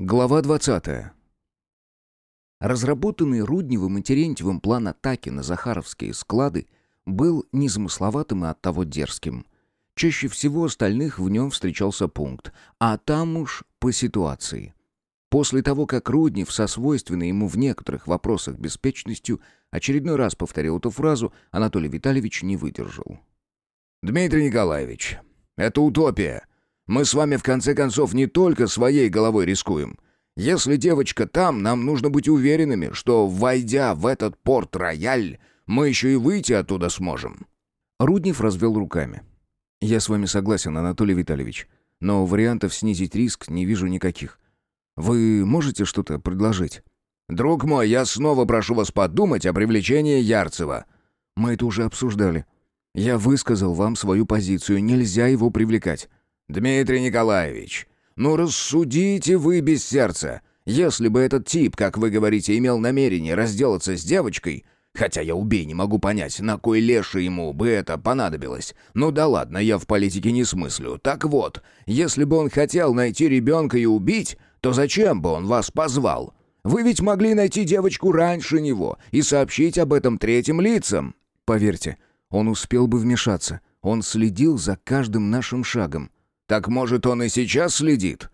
Глава 20. Разработанный Рудневым и Терентьевым план атаки на Захаровские склады был незамысловатым и оттого дерзким. Чаще всего остальных в нем встречался пункт, а там уж по ситуации. После того, как Руднев со свойственной ему в некоторых вопросах беспечностью очередной раз повторил эту фразу, Анатолий Витальевич не выдержал. «Дмитрий Николаевич, это утопия. Мы с вами в конце концов не только своей головой рискуем. Если девочка там, нам нужно быть уверенными, что, войдя в этот порт-рояль, мы еще и выйти оттуда сможем». Руднев развел руками. «Я с вами согласен, Анатолий Витальевич, но вариантов снизить риск не вижу никаких. Вы можете что-то предложить?» «Друг мой, я снова прошу вас подумать о привлечении Ярцева». «Мы это уже обсуждали. Я высказал вам свою позицию, нельзя его привлекать. «Дмитрий Николаевич, ну рассудите вы без сердца. Если бы этот тип, как вы говорите, имел намерение разделаться с девочкой, хотя я убей не могу понять, на кой леший ему бы это понадобилось. Ну да ладно, я в политике не смыслю. Так вот, если бы он хотел найти ребенка и убить, то зачем бы он вас позвал? Вы ведь могли найти девочку раньше него и сообщить об этом третьим лицам». «Поверьте, он успел бы вмешаться. Он следил за каждым нашим шагом». Так может, он и сейчас следит?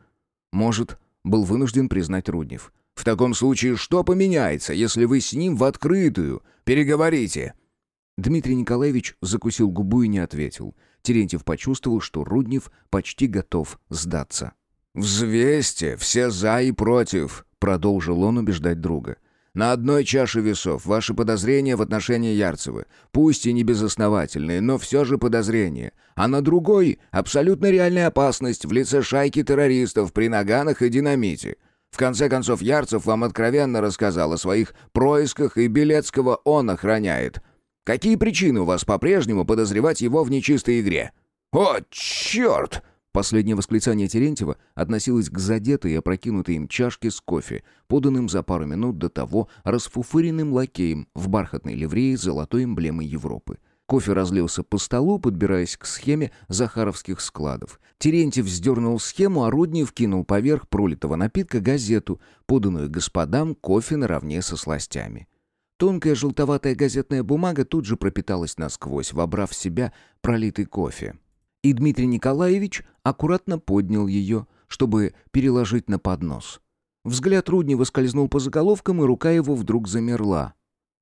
Может, был вынужден признать Руднев. В таком случае что поменяется, если вы с ним в открытую переговорите? Дмитрий Николаевич закусил губу и не ответил. Терентьев почувствовал, что Руднев почти готов сдаться. «Взвесьте все за и против», — продолжил он убеждать друга. На одной чаше весов ваши подозрения в отношении Ярцева, пусть и не безосновательные, но все же подозрения, а на другой — абсолютно реальная опасность в лице шайки террористов при наганах и динамите. В конце концов, Ярцев вам откровенно рассказал о своих происках, и Белецкого он охраняет. Какие причины у вас по-прежнему подозревать его в нечистой игре? «О, черт!» Последнее восклицание Терентьева относилось к задетой и опрокинутой им чашке с кофе, поданным за пару минут до того расфуфыренным лакеем в бархатной ливреи с золотой эмблемой Европы. Кофе разлился по столу, подбираясь к схеме захаровских складов. Терентьев вздернул схему, а Руднев кинул поверх пролитого напитка газету, поданную господам кофе наравне со сластями. Тонкая желтоватая газетная бумага тут же пропиталась насквозь, вобрав в себя пролитый кофе и Дмитрий Николаевич аккуратно поднял ее, чтобы переложить на поднос. Взгляд Руднева скользнул по заголовкам, и рука его вдруг замерла.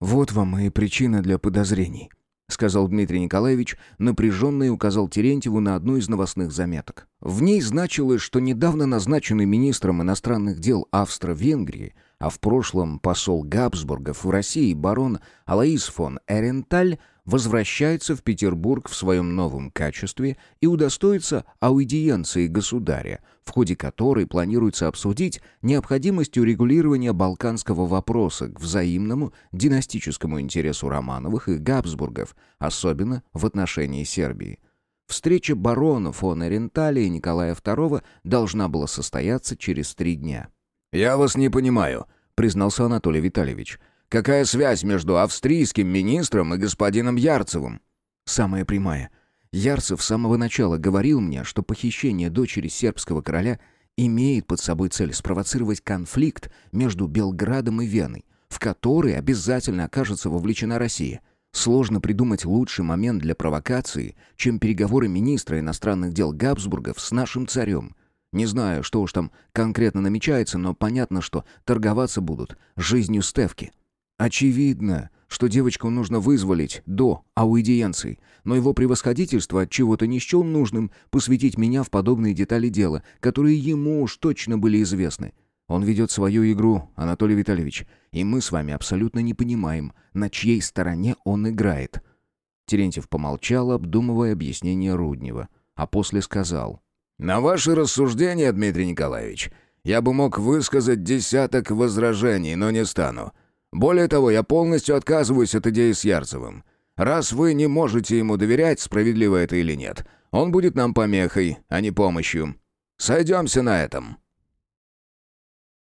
«Вот вам и причина для подозрений», — сказал Дмитрий Николаевич, напряженно и указал Терентьеву на одну из новостных заметок. В ней значилось, что недавно назначенный министром иностранных дел Австро-Венгрии, а в прошлом посол Габсбургов в России барон Алаис фон Эренталь возвращается в Петербург в своем новом качестве и удостоится аудиенции государя, в ходе которой планируется обсудить необходимость урегулирования балканского вопроса к взаимному династическому интересу Романовых и Габсбургов, особенно в отношении Сербии. Встреча барона фон Эрентали и Николая II должна была состояться через три дня. «Я вас не понимаю», — признался Анатолий Витальевич. Какая связь между австрийским министром и господином Ярцевым? Самая прямая. Ярцев с самого начала говорил мне, что похищение дочери сербского короля имеет под собой цель спровоцировать конфликт между Белградом и Веной, в который обязательно окажется вовлечена Россия. Сложно придумать лучший момент для провокации, чем переговоры министра иностранных дел Габсбургов с нашим царем. Не знаю, что уж там конкретно намечается, но понятно, что торговаться будут жизнью Стевки. Очевидно, что девочку нужно вызволить до аудиенции, но его превосходительство от чего-то не счел нужным посвятить меня в подобные детали дела, которые ему уж точно были известны. Он ведет свою игру, Анатолий Витальевич, и мы с вами абсолютно не понимаем, на чьей стороне он играет». Терентьев помолчал, обдумывая объяснение Руднева, а после сказал. «На ваши рассуждения, Дмитрий Николаевич, я бы мог высказать десяток возражений, но не стану. Более того, я полностью отказываюсь от идеи с Ярцевым. Раз вы не можете ему доверять, справедливо это или нет, он будет нам помехой, а не помощью. Сойдемся на этом».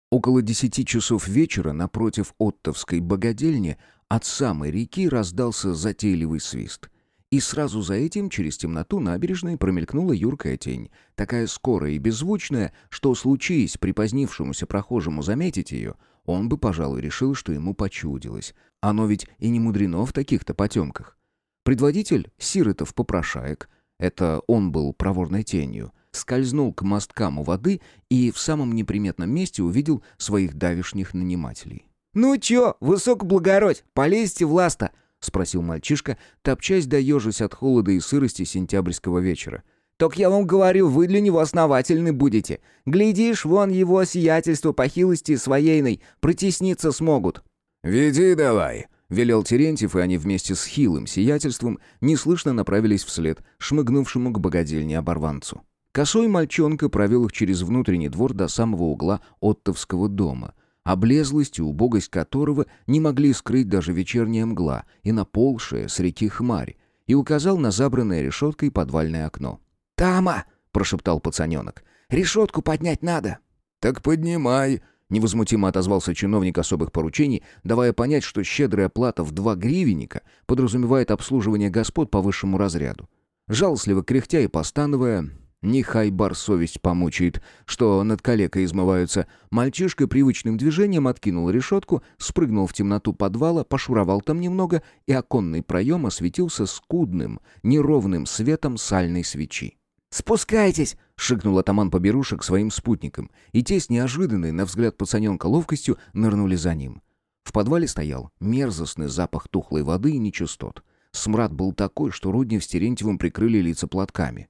Около десяти часов вечера напротив Оттовской богадельни от самой реки раздался затейливый свист. И сразу за этим через темноту набережной промелькнула юркая тень, такая скорая и беззвучная, что, случись припозднившемуся прохожему заметить ее, он бы, пожалуй, решил, что ему почудилось. Оно ведь и не мудрено в таких-то потемках. Предводитель Сиротов-попрошаек, это он был проворной тенью, скользнул к мосткам у воды и в самом неприметном месте увидел своих давишних нанимателей. «Ну чё, высокоблагородь, полезьте в ласта!» — спросил мальчишка, топчась да ежась от холода и сырости сентябрьского вечера. «Так я вам говорю, вы для него основательны будете. Глядишь, вон его сиятельство по хилости своейной протесниться смогут». «Веди давай», — велел Терентьев, и они вместе с хилым сиятельством неслышно направились вслед шмыгнувшему к богадельне оборванцу. Косой мальчонка провел их через внутренний двор до самого угла Оттовского дома — облезлость и убогость которого не могли скрыть даже вечерняя мгла и наползшая с реки хмарь, и указал на забранное решеткой подвальное окно. «Тама!» — прошептал пацаненок. «Решетку поднять надо!» «Так поднимай!» — невозмутимо отозвался чиновник особых поручений, давая понять, что щедрая плата в два гривенника подразумевает обслуживание господ по высшему разряду. Жалостливо кряхтя и постановая, Нехай бар совесть помучает, что над калекой измываются. Мальчишка привычным движением откинул решетку, спрыгнул в темноту подвала, пошуровал там немного, и оконный проем осветился скудным, неровным светом сальной свечи. «Спускайтесь!» — шикнул атаман Поберушек своим спутникам, и те с неожиданной, на взгляд пацаненка, ловкостью нырнули за ним. В подвале стоял мерзостный запах тухлой воды и нечистот. Смрад был такой, что Руднев с Терентьевым прикрыли лица платками.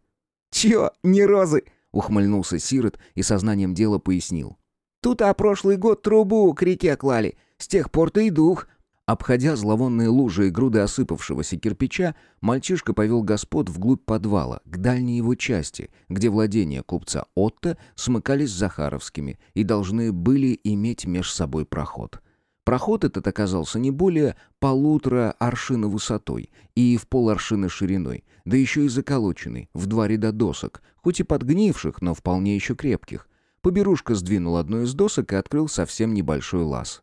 «Чё, не розы?» — ухмыльнулся Сирот и сознанием дела пояснил. «Тут а прошлый год трубу к реке клали. С тех пор-то и дух». Обходя зловонные лужи и груды осыпавшегося кирпича, мальчишка повел господ вглубь подвала, к дальней его части, где владения купца Отто смыкались с Захаровскими и должны были иметь меж собой проход. Проход этот оказался не более полутора аршина высотой и в поларшина шириной, да еще и заколоченный, в два ряда досок, хоть и подгнивших, но вполне еще крепких. Поберушка сдвинул одну из досок и открыл совсем небольшой лаз.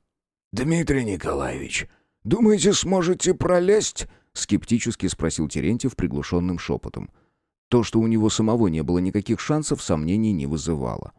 «Дмитрий Николаевич, думаете, сможете пролезть?» — скептически спросил Терентьев приглушенным шепотом. То, что у него самого не было никаких шансов, сомнений не вызывало.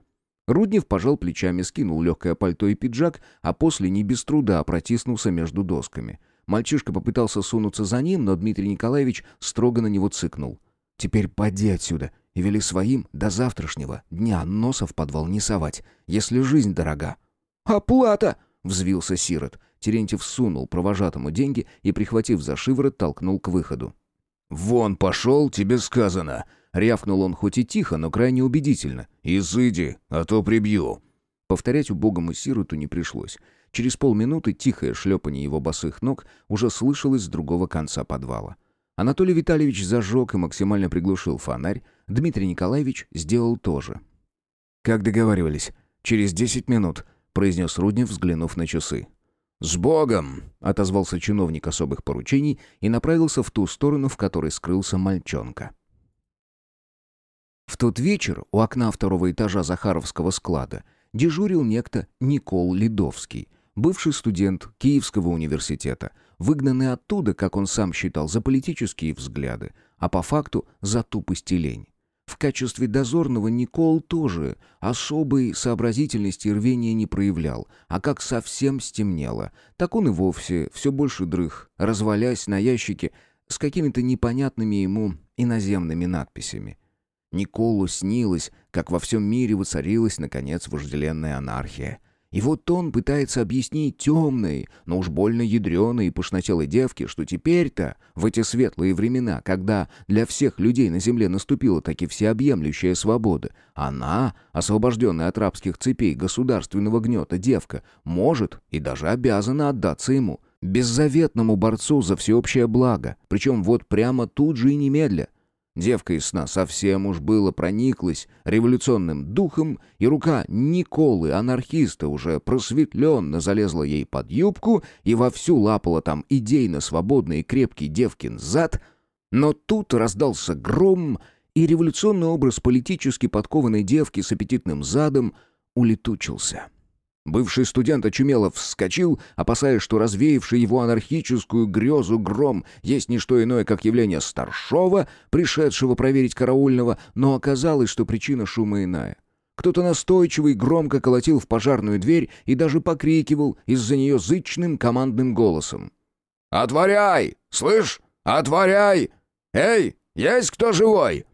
Руднев пожал плечами, скинул легкое пальто и пиджак, а после не без труда протиснулся между досками. Мальчишка попытался сунуться за ним, но Дмитрий Николаевич строго на него цыкнул. «Теперь поди отсюда и вели своим до завтрашнего дня носа в подвал не совать, если жизнь дорога». «Оплата!» — взвился Сирот. Терентьев сунул провожатому деньги и, прихватив за шиворот, толкнул к выходу. «Вон пошел, тебе сказано!» Рявкнул он хоть и тихо, но крайне убедительно. «Изыди, а то прибью». Повторять убогому сироту не пришлось. Через полминуты тихое шлепание его босых ног уже слышалось с другого конца подвала. Анатолий Витальевич зажег и максимально приглушил фонарь. Дмитрий Николаевич сделал то же. «Как договаривались, через десять минут», — произнес Руднев, взглянув на часы. «С Богом!» — отозвался чиновник особых поручений и направился в ту сторону, в которой скрылся мальчонка. В тот вечер у окна второго этажа Захаровского склада дежурил некто Никол Ледовский, бывший студент Киевского университета, выгнанный оттуда, как он сам считал, за политические взгляды, а по факту за тупость и лень. Качестве дозорного Никол тоже особой сообразительности и рвения не проявлял, а как совсем стемнело, так он и вовсе все больше дрых, развалясь на ящике с какими-то непонятными ему иноземными надписями. Николу снилось, как во всем мире воцарилась, наконец, вожделенная анархия. И вот он пытается объяснить темной, но уж больно ядреной и пышнотелой девке, что теперь-то, в эти светлые времена, когда для всех людей на земле наступила таки всеобъемлющая свобода, она, освобожденная от рабских цепей государственного гнета девка, может и даже обязана отдаться ему, беззаветному борцу за всеобщее благо, причем вот прямо тут же и немедля — Девка из сна совсем уж было прониклась революционным духом, и рука Николы, анархиста, уже просветленно залезла ей под юбку и вовсю лапала там идейно свободный и крепкий девкин зад. Но тут раздался гром, и революционный образ политически подкованной девки с аппетитным задом улетучился. Бывший студент очумело вскочил, опасаясь, что развеявший его анархическую грезу гром есть не что иное, как явление старшова, пришедшего проверить караульного, но оказалось, что причина шума иная. Кто-то настойчивый громко колотил в пожарную дверь и даже покрикивал из-за нее зычным командным голосом. «Отворяй! Слышь, отворяй! Эй, есть кто живой?»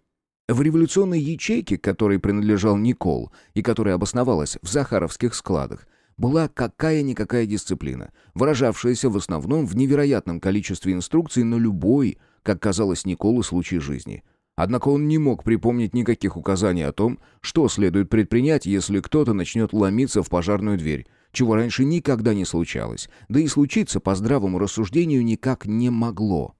В революционной ячейке, которой принадлежал Никол и которая обосновалась в Захаровских складах, была какая-никакая дисциплина, выражавшаяся в основном в невероятном количестве инструкций на любой, как казалось Николу, случай жизни. Однако он не мог припомнить никаких указаний о том, что следует предпринять, если кто-то начнет ломиться в пожарную дверь, чего раньше никогда не случалось, да и случиться по здравому рассуждению никак не могло.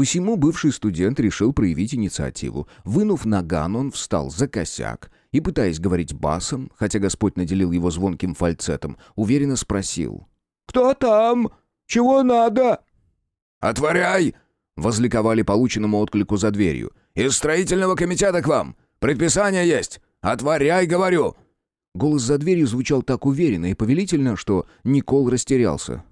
Посему бывший студент решил проявить инициативу. Вынув наган, он встал за косяк и, пытаясь говорить басом, хотя Господь наделил его звонким фальцетом, уверенно спросил. «Кто там? Чего надо?» «Отворяй!» — возликовали полученному отклику за дверью. «Из строительного комитета к вам! Предписание есть! Отворяй, говорю!» Голос за дверью звучал так уверенно и повелительно, что Никол растерялся.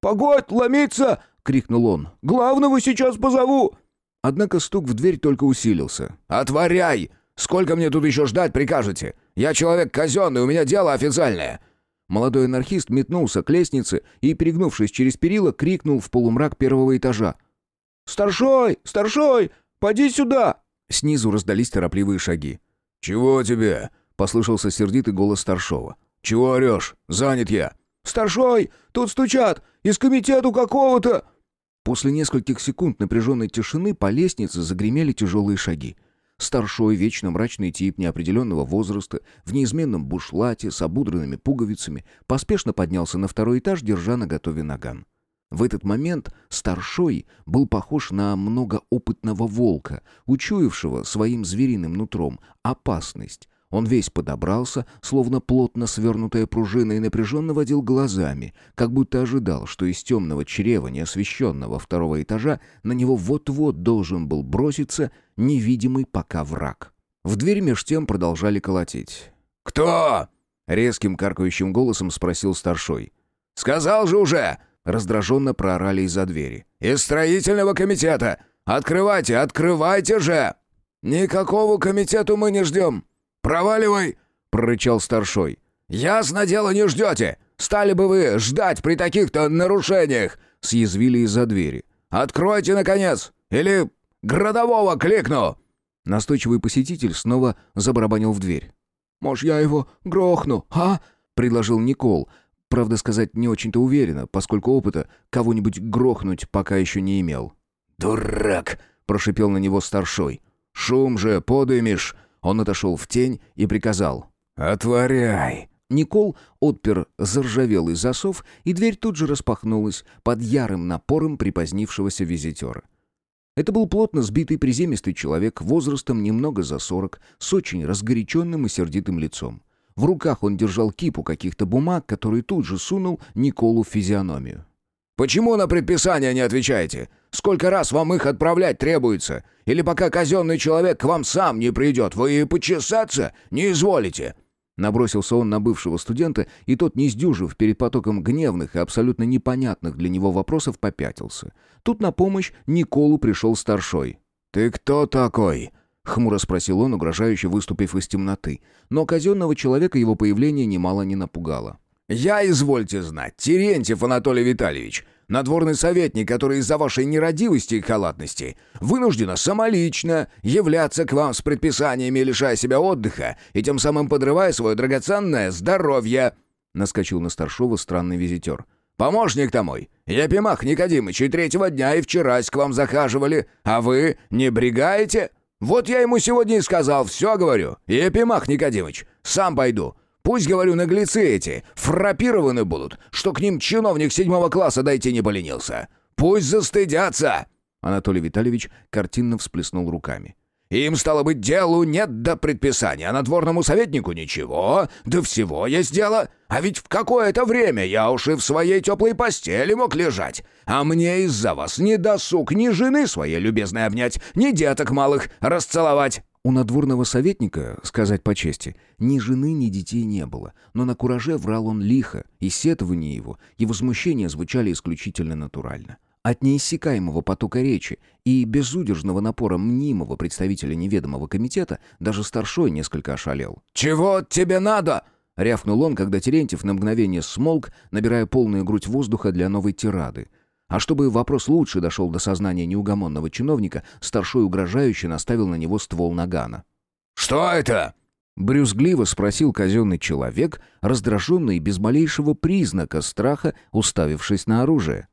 «Погодь, ломиться!» Крикнул он. «Главного сейчас позову!» Однако стук в дверь только усилился. «Отворяй! Сколько мне тут еще ждать прикажете? Я человек казенный, у меня дело официальное!» Молодой анархист метнулся к лестнице и, перегнувшись через перила, крикнул в полумрак первого этажа. «Старшой! Старшой! Поди сюда!» Снизу раздались торопливые шаги. «Чего тебе?» — послышался сердитый голос старшова. «Чего орешь? Занят я!» «Старшой! Тут стучат! Из комитету какого-то!» После нескольких секунд напряженной тишины по лестнице загремели тяжелые шаги. Старшой, вечно мрачный тип неопределенного возраста, в неизменном бушлате с обудранными пуговицами, поспешно поднялся на второй этаж, держа на готове наган. В этот момент старшой был похож на многоопытного волка, учуявшего своим звериным нутром опасность, он весь подобрался, словно плотно свернутая пружина, и напряженно водил глазами, как будто ожидал, что из темного чрева, неосвещенного второго этажа, на него вот-вот должен был броситься невидимый пока враг. В дверь меж тем продолжали колотить. «Кто?» — резким каркающим голосом спросил старшой. «Сказал же уже!» — раздраженно проорали из-за двери. «Из строительного комитета! Открывайте, открывайте же!» «Никакого комитету мы не ждем!» «Проваливай!» — прорычал старшой. «Ясно дело не ждете! Стали бы вы ждать при таких-то нарушениях!» — съязвили из-за двери. «Откройте, наконец! Или городового кликну!» Настойчивый посетитель снова забарабанил в дверь. «Может, я его грохну, а?» — предложил Никол. Правда сказать, не очень-то уверенно, поскольку опыта кого-нибудь грохнуть пока еще не имел. «Дурак!» — прошипел на него старшой. «Шум же подымешь!» Он отошел в тень и приказал «Отворяй!». Никол отпер заржавелый засов, и дверь тут же распахнулась под ярым напором припозднившегося визитера. Это был плотно сбитый приземистый человек, возрастом немного за сорок, с очень разгоряченным и сердитым лицом. В руках он держал кипу каких-то бумаг, которые тут же сунул Николу в физиономию. «Почему на предписание не отвечаете? Сколько раз вам их отправлять требуется? Или пока казенный человек к вам сам не придет, вы и почесаться не изволите?» Набросился он на бывшего студента, и тот, не сдюжив перед потоком гневных и абсолютно непонятных для него вопросов, попятился. Тут на помощь Николу пришел старшой. «Ты кто такой?» — хмуро спросил он, угрожающе выступив из темноты. Но казенного человека его появление немало не напугало. «Я, извольте знать, Терентьев Анатолий Витальевич, надворный советник, который из-за вашей нерадивости и халатности вынуждена самолично являться к вам с предписаниями, лишая себя отдыха и тем самым подрывая свое драгоценное здоровье!» Наскочил на старшего странный визитер. «Помощник-то мой, Епимах Никодимыч, и третьего дня и вчерась к вам захаживали, а вы не брегаете? Вот я ему сегодня и сказал, все говорю, Епимах Никодимыч, сам пойду, Пусть, говорю, наглецы эти фрапированы будут, что к ним чиновник седьмого класса дойти не поленился. Пусть застыдятся!» Анатолий Витальевич картинно всплеснул руками. «Им, стало быть, делу нет до предписания, а надворному советнику ничего, до всего есть дело. А ведь в какое-то время я уж и в своей теплой постели мог лежать. А мне из-за вас ни досуг ни жены своей любезной обнять, ни деток малых расцеловать. У надворного советника, сказать по чести, ни жены, ни детей не было, но на кураже врал он лихо, и сетования его, и возмущения звучали исключительно натурально. От неиссякаемого потока речи и безудержного напора мнимого представителя неведомого комитета даже старшой несколько ошалел. «Чего тебе надо?» — рявкнул он, когда Терентьев на мгновение смолк, набирая полную грудь воздуха для новой тирады. А чтобы вопрос лучше дошел до сознания неугомонного чиновника, старшой угрожающе наставил на него ствол нагана. «Что это?» Брюзгливо спросил казенный человек, раздраженный без малейшего признака страха, уставившись на оружие.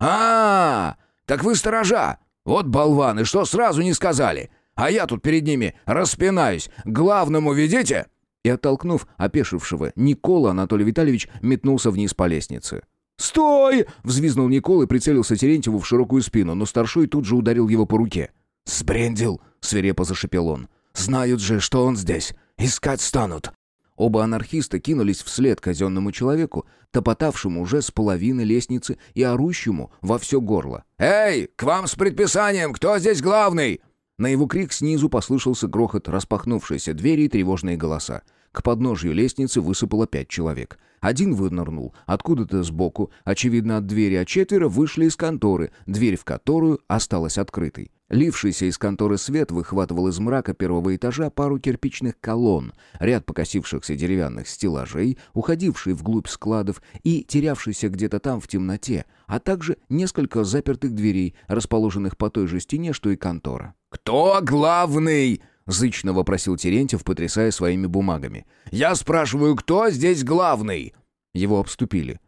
а, -а, -а Так вы сторожа! Вот болваны, что сразу не сказали! А я тут перед ними распинаюсь! Главному ведите!» И, оттолкнув опешившего Никола, Анатолий Витальевич метнулся вниз по лестнице. «Стой!» — взвизнул Никол и прицелился Терентьеву в широкую спину, но старшой тут же ударил его по руке. «Сбрендил!» — свирепо зашипел он. «Знают же, что он здесь. Искать станут!» Оба анархиста кинулись вслед казенному человеку, топотавшему уже с половины лестницы и орущему во все горло. «Эй, к вам с предписанием! Кто здесь главный?» На его крик снизу послышался грохот распахнувшейся двери и тревожные голоса. К подножью лестницы высыпало пять человек. Один вынырнул откуда-то сбоку, очевидно от двери, а четверо вышли из конторы, дверь в которую осталась открытой. Лившийся из конторы свет выхватывал из мрака первого этажа пару кирпичных колонн, ряд покосившихся деревянных стеллажей, уходивший вглубь складов и терявшийся где-то там в темноте, а также несколько запертых дверей, расположенных по той же стене, что и контора. «Кто главный?» — зычно вопросил Терентьев, потрясая своими бумагами. «Я спрашиваю, кто здесь главный?» Его обступили.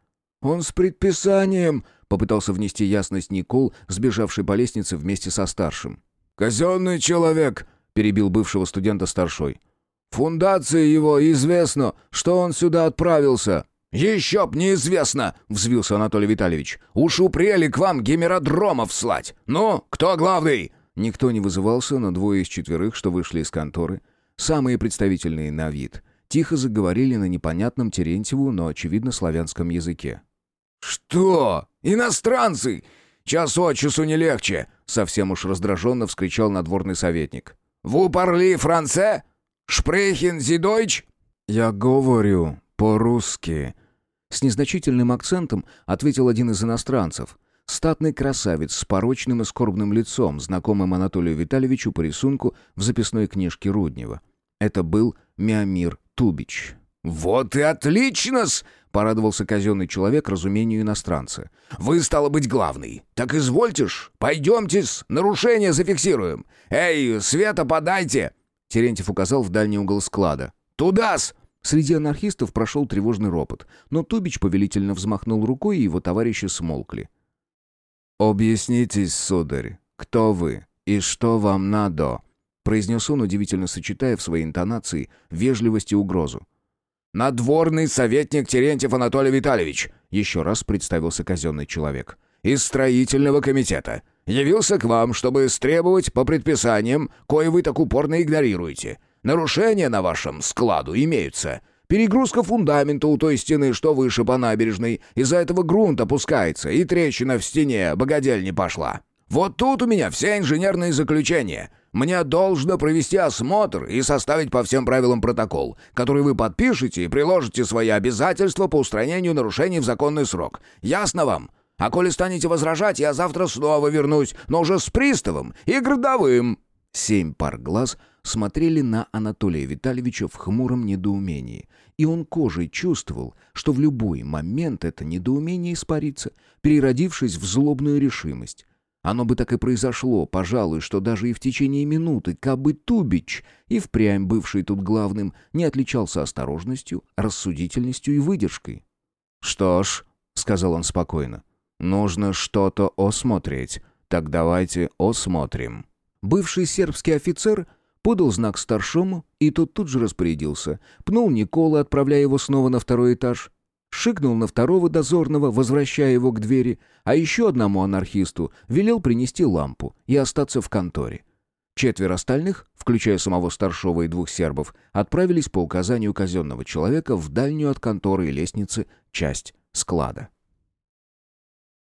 «Он с предписанием!» — попытался внести ясность Никол, сбежавший по лестнице вместе со старшим. «Казенный человек!» — перебил бывшего студента старшой. «Фундации его известно, что он сюда отправился». «Еще б неизвестно!» — взвился Анатолий Витальевич. «Уж упрели к вам гемеродромов слать! Ну, кто главный?» Никто не вызывался, но двое из четверых, что вышли из конторы, самые представительные на вид, тихо заговорили на непонятном Терентьеву, но, очевидно, славянском языке. «Что? Иностранцы? Час от часу не легче!» Совсем уж раздраженно вскричал надворный советник. «Ву парли франце? Шпрехен зидойч?» «Я говорю по-русски», — с незначительным акцентом ответил один из иностранцев — Статный красавец с порочным и скорбным лицом, знакомым Анатолию Витальевичу по рисунку в записной книжке Руднева. Это был Миамир Тубич. «Вот и отлично-с!» — порадовался казенный человек разумению иностранца. «Вы, стало быть, главный. Так извольте-ж, пойдемте-с, нарушение зафиксируем. Эй, света подайте!» Терентьев указал в дальний угол склада. «Туда-с!» Среди анархистов прошел тревожный ропот, но Тубич повелительно взмахнул рукой, и его товарищи смолкли. «Объяснитесь, сударь, кто вы и что вам надо?» произнес он, удивительно сочетая в своей интонации вежливость и угрозу. «Надворный советник Терентьев Анатолий Витальевич», еще раз представился казенный человек, «из строительного комитета. Явился к вам, чтобы стребовать по предписаниям, кое вы так упорно игнорируете. Нарушения на вашем складу имеются. Перегрузка фундамента у той стены, что выше по набережной. Из-за этого грунт опускается, и трещина в стене богадельни пошла. Вот тут у меня все инженерные заключения. Мне должно провести осмотр и составить по всем правилам протокол, который вы подпишете и приложите свои обязательства по устранению нарушений в законный срок. Ясно вам? А коли станете возражать, я завтра снова вернусь, но уже с приставом и городовым». Семь пар глаз смотрели на Анатолия Витальевича в хмуром недоумении, и он кожей чувствовал, что в любой момент это недоумение испарится, переродившись в злобную решимость. Оно бы так и произошло, пожалуй, что даже и в течение минуты, кабы Тубич, и впрямь бывший тут главным, не отличался осторожностью, рассудительностью и выдержкой. «Что ж», — сказал он спокойно, — «нужно что-то осмотреть. Так давайте осмотрим». Бывший сербский офицер подал знак старшому, и тот тут же распорядился. Пнул Никола, отправляя его снова на второй этаж. Шикнул на второго дозорного, возвращая его к двери, а еще одному анархисту велел принести лампу и остаться в конторе. Четверо остальных, включая самого старшего и двух сербов, отправились по указанию казенного человека в дальнюю от конторы и лестницы часть склада.